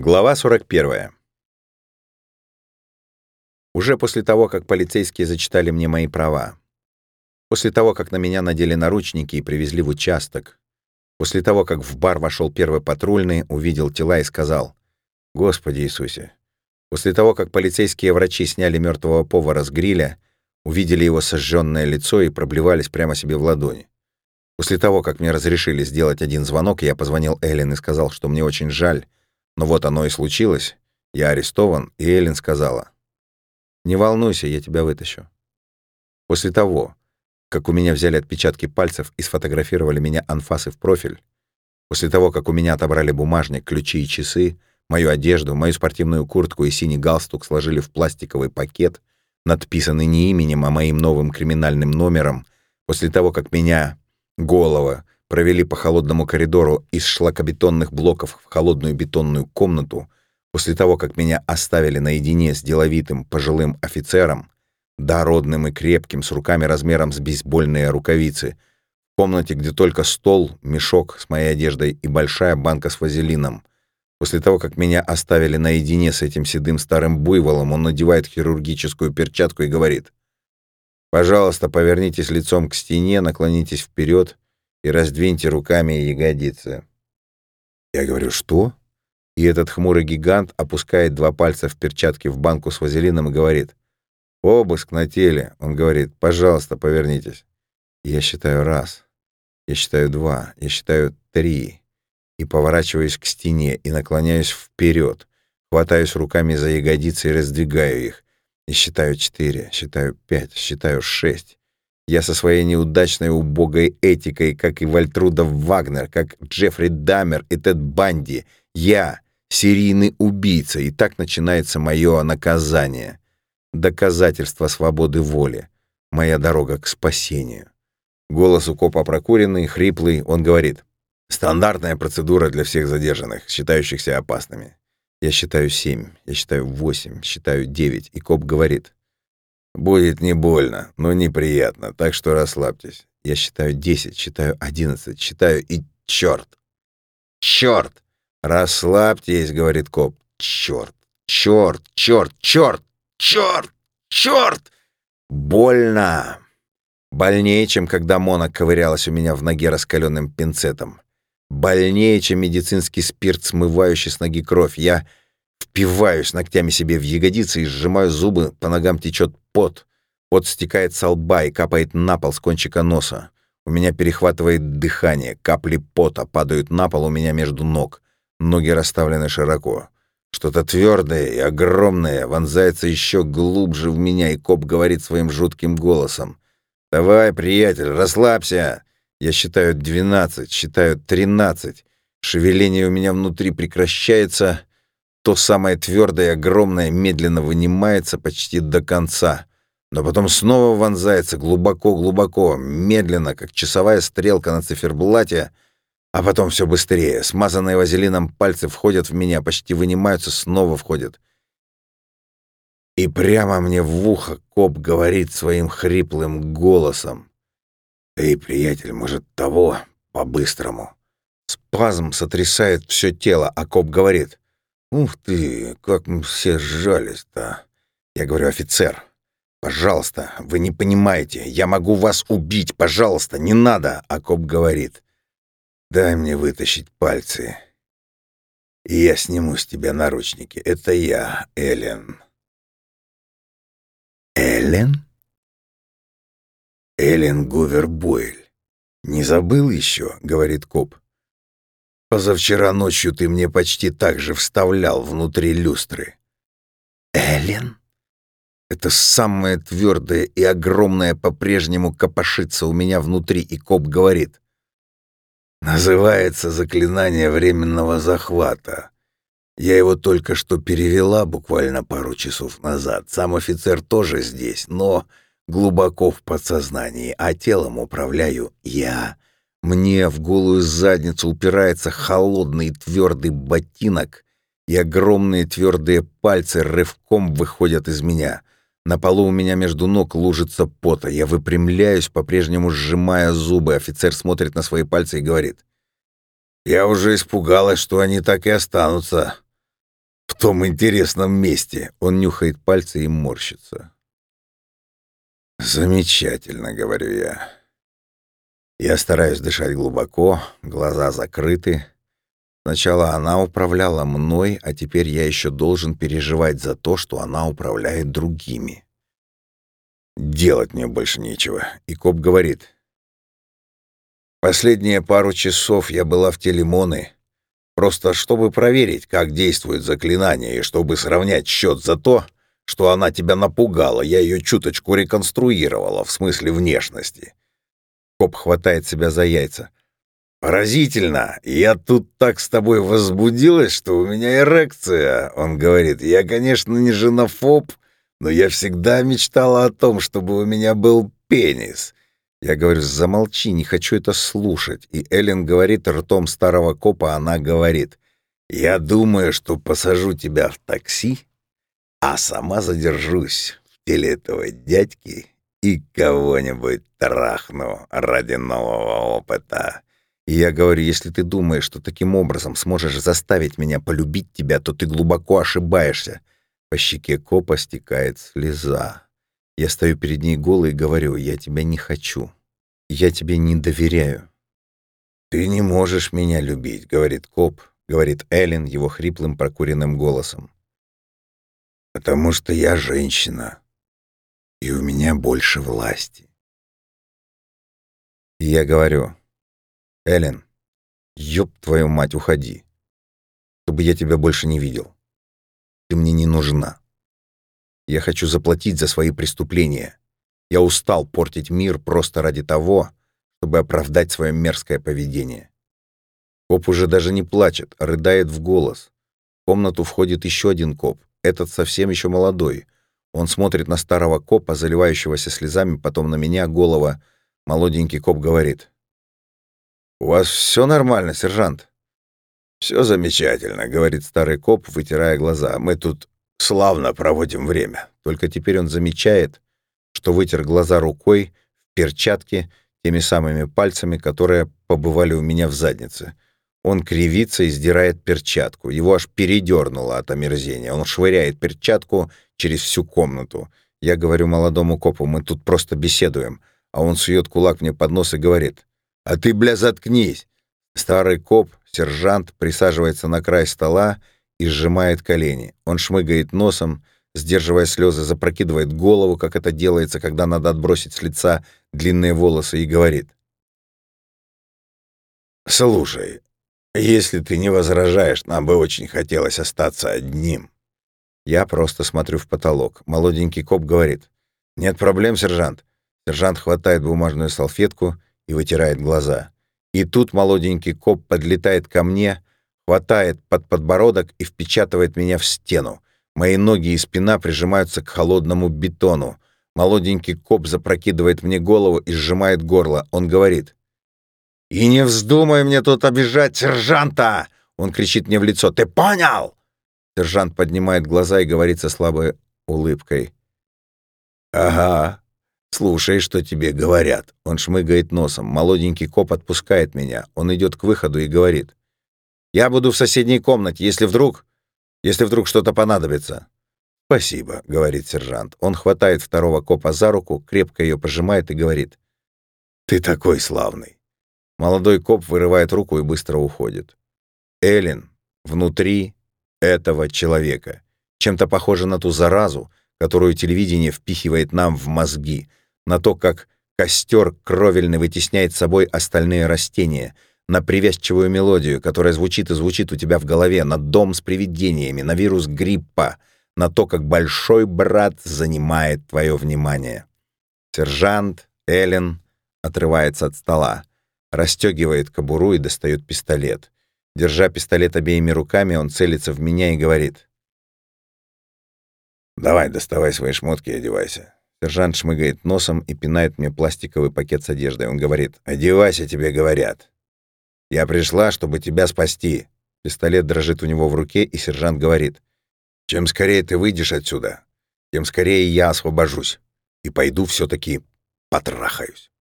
Глава 41. Уже после того, как полицейские зачитали мне мои права, после того, как на меня надели наручники и привезли в участок, после того, как в бар вошел первый патрульный, увидел тела и сказал «Господи Иисусе», после того, как полицейские врачи сняли мертвого повара с гриля, увидели его сожженное лицо и проблевались прямо себе в ладони. После того, как мне разрешили сделать один звонок, я позвонил Эллен и сказал, что мне очень жаль, но вот оно и случилось. Я арестован, и Эллен сказала, «Не волнуйся, я тебя вытащу». После того, как у меня взяли отпечатки пальцев и сфотографировали меня анфасы в профиль, после того, как у меня отобрали бумажник, ключи и часы, мою одежду, мою спортивную куртку и синий галстук сложили в пластиковый пакет, надписанный не именем, а моим новым криминальным номером, после того, как меня, голова, провели по холодному коридору из шлакобетонных блоков в холодную бетонную комнату, после того, как меня оставили наедине с деловитым пожилым офицером, дородным и крепким, с руками размером с бейсбольные рукавицы, в комнате, где только стол, мешок с моей одеждой и большая банка с вазелином. После того, как меня оставили наедине с этим седым старым буйволом, он надевает хирургическую перчатку и говорит, «Пожалуйста, повернитесь лицом к стене, наклонитесь вперед и раздвиньте руками ягодицы. Я говорю, что? И этот хмурый гигант опускает два пальца в перчатке в банку с вазелином и говорит, обыск на теле. Он говорит, пожалуйста, повернитесь. Я считаю раз, я считаю два, я считаю три. И поворачиваюсь к стене и наклоняюсь вперед, хватаюсь руками за ягодицы и раздвигаю их. И считаю четыре, считаю пять, считаю шесть. Я со своей неудачной убогой этикой, как и Вальтруда Вагнер, как Джеффри Даммер и Тед Банди. Я серийный убийца, и так начинается мое наказание. Доказательство свободы воли. Моя дорога к спасению. Голос у копа прокуренный, хриплый, он говорит. Стандартная процедура для всех задержанных, считающихся опасными. Я считаю семь, я считаю восемь, считаю девять, и коп говорит. Будет не больно, но неприятно, так что расслабьтесь. Я считаю десять, считаю одиннадцать, считаю и черт. Черт! Расслабьтесь, говорит коп. Черт, черт, черт, черт, черт, черт! Больно! Больнее, чем когда Мона ковырялась у меня в ноге раскаленным пинцетом. Больнее, чем медицинский спирт, смывающий с ноги кровь. Я впиваюсь ногтями себе в ягодицы и сжимаю зубы, по ногам течет пот. Пот стекает со лба и капает на пол с кончика носа. У меня перехватывает дыхание, капли пота падают на пол у меня между ног. Ноги расставлены широко. Что-то твердое и огромное вонзается еще глубже в меня, и коп говорит своим жутким голосом. «Давай, приятель, расслабься!» Я считаю двенадцать, считаю тринадцать. Шевеление у меня внутри прекращается, то самое твердое и огромное медленно вынимается почти до конца, но потом снова вонзается глубоко-глубоко, медленно, как часовая стрелка на циферблате, а потом все быстрее. Смазанные вазелином пальцы входят в меня, почти вынимаются, снова входят. И прямо мне в ухо коп говорит своим хриплым голосом. «Эй, приятель, может, того, по-быстрому?» Спазм сотрясает все тело, а коп говорит. «Ух ты, как мы все сжались-то!» Я говорю, офицер, пожалуйста, вы не понимаете, я могу вас убить, пожалуйста, не надо, а коп говорит, дай мне вытащить пальцы, и я сниму с тебя наручники. Это я, Эллен. Эллен? Эллен Гувер Бойль. Не забыл еще, говорит коп. Позавчера ночью ты мне почти так же вставлял внутри люстры. Эллен? Это самое твердое и огромное по-прежнему копошится у меня внутри, и коп говорит. Называется заклинание временного захвата. Я его только что перевела буквально пару часов назад. Сам офицер тоже здесь, но глубоко в подсознании, а телом управляю я. Мне в голую задницу упирается холодный твердый ботинок, и огромные твердые пальцы рывком выходят из меня. На полу у меня между ног лужится пота. Я выпрямляюсь, по-прежнему сжимая зубы. Офицер смотрит на свои пальцы и говорит. «Я уже испугалась, что они так и останутся. том интересном месте. Он нюхает пальцы и морщится. Замечательно, говорю я. Я стараюсь дышать глубоко, глаза закрыты. Сначала она управляла мной, а теперь я еще должен переживать за то, что она управляет другими. Делать мне больше нечего. И коп говорит. Последние пару часов я была в телемоны, просто чтобы проверить, как действует заклинание, и чтобы сравнять счет за то, что она тебя напугала, я ее чуточку реконструировала, в смысле внешности. Коп хватает себя за яйца. «Поразительно! Я тут так с тобой возбудилась, что у меня эрекция!» Он говорит, «Я, конечно, не женофоб, но я всегда мечтала о том, чтобы у меня был пенис». Я говорю, замолчи, не хочу это слушать. И Эллен говорит ртом старого копа, она говорит, «Я думаю, что посажу тебя в такси, а сама задержусь в теле этого дядьки и кого-нибудь трахну ради нового опыта». И я говорю, если ты думаешь, что таким образом сможешь заставить меня полюбить тебя, то ты глубоко ошибаешься. По щеке копа стекает слеза. Я стою перед ней голый и говорю, я тебя не хочу. Я тебе не доверяю. «Ты не можешь меня любить», — говорит коп, — говорит Эллен его хриплым прокуренным голосом. «Потому что я женщина, и у меня больше власти». И я говорю, Эллен, ёб твою мать, уходи. Чтобы я тебя больше не видел. Ты мне не нужна. Я хочу заплатить за свои преступления. Я устал портить мир просто ради того, чтобы оправдать свое мерзкое поведение. Коп уже даже не плачет, а рыдает в голос. В комнату входит еще один коп, этот совсем еще молодой. Он смотрит на старого копа, заливающегося слезами, потом на меня, голова. Молоденький коп говорит. «У вас все нормально, сержант?» «Все замечательно», — говорит старый коп, вытирая глаза. «Мы тут славно проводим время». Только теперь он замечает, что вытер глаза рукой в перчатке теми самыми пальцами, которые побывали у меня в заднице. Он кривится и сдирает перчатку. Его аж передернуло от омерзения. Он швыряет перчатку через всю комнату. Я говорю молодому копу, мы тут просто беседуем. А он сует кулак мне под нос и говорит, «А ты, бля, заткнись!» Старый коп, сержант, присаживается на край стола и сжимает колени. Он шмыгает носом, сдерживая слезы, запрокидывает голову, как это делается, когда надо отбросить с лица длинные волосы, и говорит. «Слушай, если ты не возражаешь, нам бы очень хотелось остаться одним». Я просто смотрю в потолок. Молоденький коп говорит. «Нет проблем, сержант». Сержант хватает бумажную салфетку и вытирает глаза. И тут молоденький коп подлетает ко мне, хватает под подбородок и впечатывает меня в стену. Мои ноги и спина прижимаются к холодному бетону. Молоденький коп запрокидывает мне голову и сжимает горло. Он говорит. «И не вздумай мне тут обижать сержанта!» Он кричит мне в лицо. «Ты понял?» Сержант поднимает глаза и говорит со слабой улыбкой. «Ага, «Слушай, что тебе говорят». Он шмыгает носом. Молоденький коп отпускает меня. Он идет к выходу и говорит. «Я буду в соседней комнате, если вдруг... если вдруг что-то понадобится». «Спасибо», — говорит сержант. Он хватает второго копа за руку, крепко ее пожимает и говорит. «Ты такой славный». Молодой коп вырывает руку и быстро уходит. Эллен внутри этого человека. Чем-то похоже на ту заразу, которую телевидение впихивает нам в мозги, на то, как костер кровельный вытесняет собой остальные растения, на привязчивую мелодию, которая звучит и звучит у тебя в голове, на дом с привидениями, на вирус гриппа, на то, как большой брат занимает твое внимание. Сержант Эллен отрывается от стола, расстегивает кобуру и достает пистолет. Держа пистолет обеими руками, он целится в меня и говорит. «Давай, доставай свои шмотки и одевайся. Сержант шмыгает носом и пинает мне пластиковый пакет с одеждой. Он говорит, «Одевайся, тебе говорят». «Я пришла, чтобы тебя спасти». Пистолет дрожит у него в руке, и сержант говорит, «Чем скорее ты выйдешь отсюда, тем скорее я освобожусь и пойду все таки потрахаюсь».